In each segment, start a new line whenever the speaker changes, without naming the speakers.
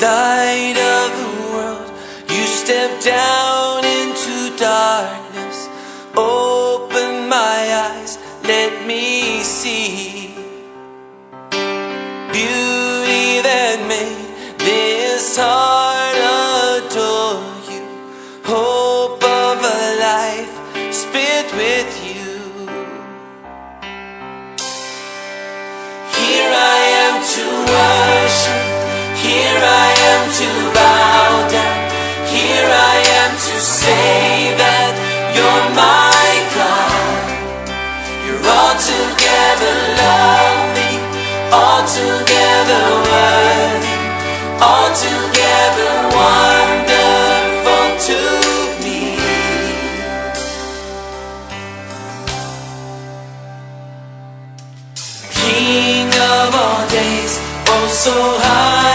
light of the world. You step down into darkness. Open my eyes, let me see beauty that made this heart adore you. Hope of a life spent with you. Here I am to to bow down. Here I am to say that you're my God. You're altogether lovely, altogether worthy, altogether wonderful to me. King of all days, oh so highly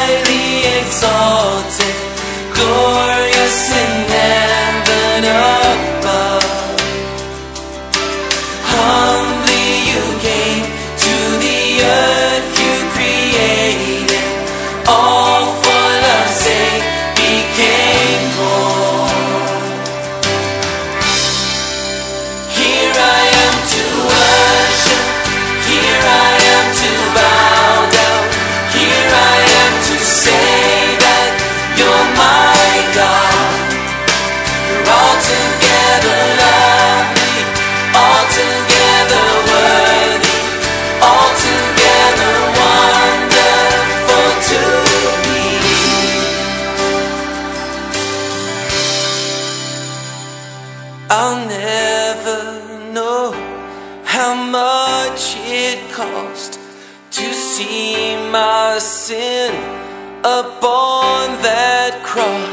never know how much it cost to see my sin upon that cross.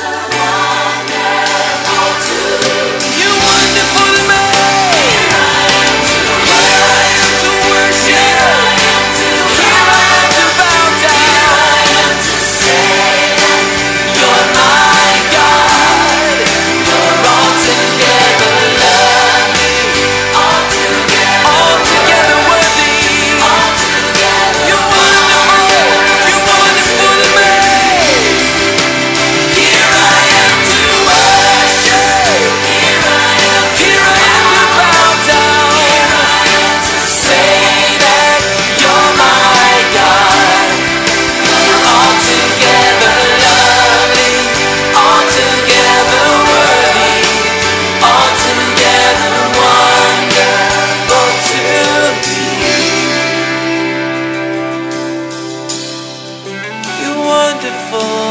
beautiful